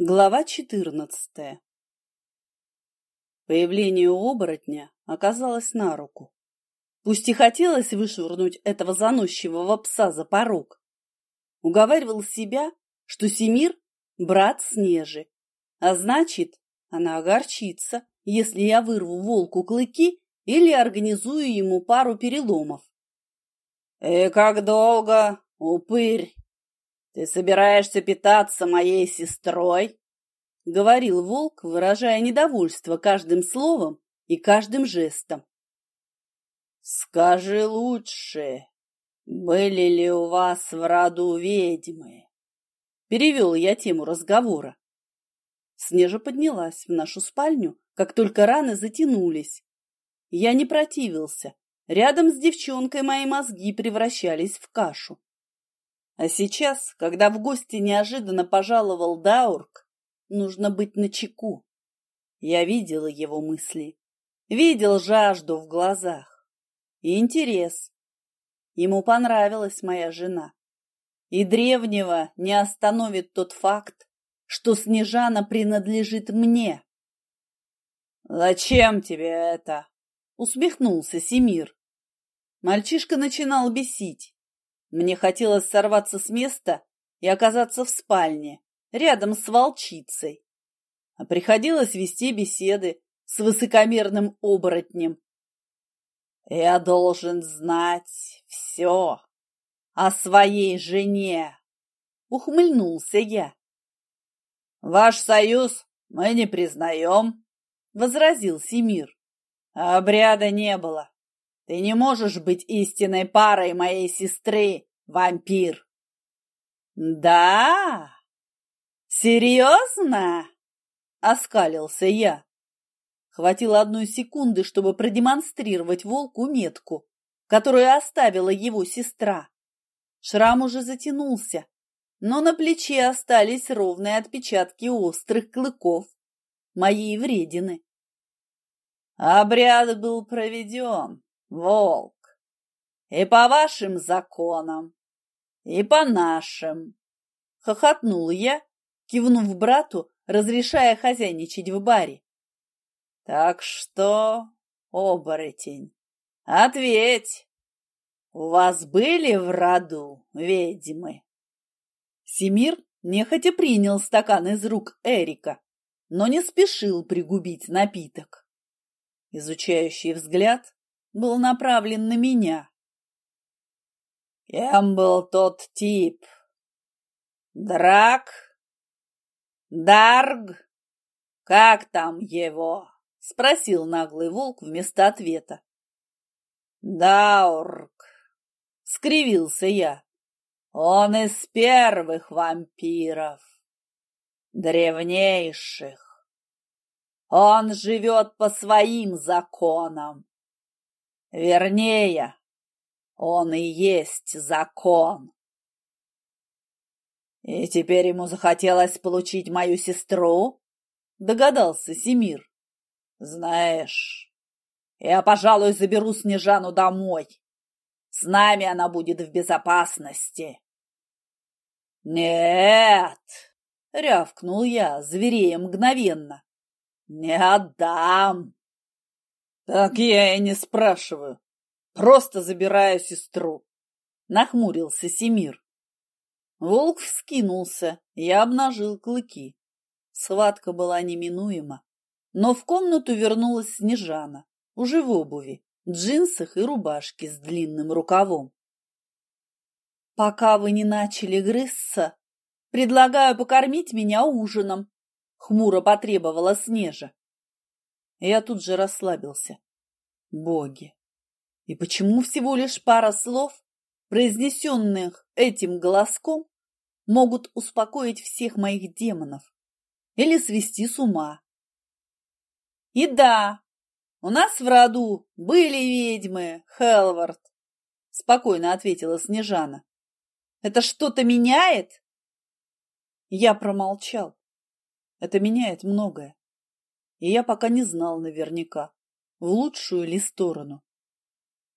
Глава четырнадцатая Появление оборотня оказалось на руку. Пусть и хотелось вышвырнуть этого заносчивого пса за порог. Уговаривал себя, что Семир — брат Снежи, а значит, она огорчится, если я вырву волку клыки или организую ему пару переломов. — И как долго, упырь? «Ты собираешься питаться моей сестрой?» — говорил волк, выражая недовольство каждым словом и каждым жестом. «Скажи лучше, были ли у вас в роду ведьмы?» Перевел я тему разговора. Снежа поднялась в нашу спальню, как только раны затянулись. Я не противился. Рядом с девчонкой мои мозги превращались в кашу. А сейчас, когда в гости неожиданно пожаловал Даурк, нужно быть начеку. Я видела его мысли, видел жажду в глазах и интерес. Ему понравилась моя жена. И древнего не остановит тот факт, что Снежана принадлежит мне. «Зачем тебе это?» — усмехнулся Семир. Мальчишка начинал бесить. Мне хотелось сорваться с места и оказаться в спальне, рядом с волчицей. А приходилось вести беседы с высокомерным оборотнем. Я должен знать все о своей жене, ухмыльнулся я. Ваш союз мы не признаем, возразил Семир. Обряда не было. Ты не можешь быть истинной парой моей сестры, вампир. Да? Серьезно? Оскалился я. Хватило одной секунды, чтобы продемонстрировать волку метку, которую оставила его сестра. Шрам уже затянулся, но на плече остались ровные отпечатки острых клыков моей вредины. Обряд был проведен, волк. И по вашим законам, и по нашим. Хохотнул я, кивнув брату, разрешая хозяйничать в баре. Так что, оборотень, ответь, у вас были в роду ведьмы? Семир нехотя принял стакан из рук Эрика, но не спешил пригубить напиток. Изучающий взгляд был направлен на меня. Кем был тот тип? Драк? Дарг? Как там его? Спросил наглый волк вместо ответа. Даург. Скривился я. Он из первых вампиров. Древнейших. Он живет по своим законам. Вернее, он и есть закон. И теперь ему захотелось получить мою сестру? Догадался Семир. Знаешь, я, пожалуй, заберу Снежану домой. С нами она будет в безопасности. Нет, рявкнул я, зверея мгновенно. Не отдам. Так я и не спрашиваю. Просто забираю сестру. Нахмурился Семир. Волк вскинулся и обнажил клыки. Схватка была неминуема. Но в комнату вернулась Снежана, уже в обуви, джинсах и рубашке с длинным рукавом. «Пока вы не начали грызться, предлагаю покормить меня ужином», — хмуро потребовала Снежа. Я тут же расслабился. Боги! И почему всего лишь пара слов, произнесенных этим голоском, могут успокоить всех моих демонов или свести с ума? И да, у нас в роду были ведьмы, Хелвард, спокойно ответила Снежана. Это что-то меняет? Я промолчал. Это меняет многое и я пока не знал наверняка, в лучшую ли сторону.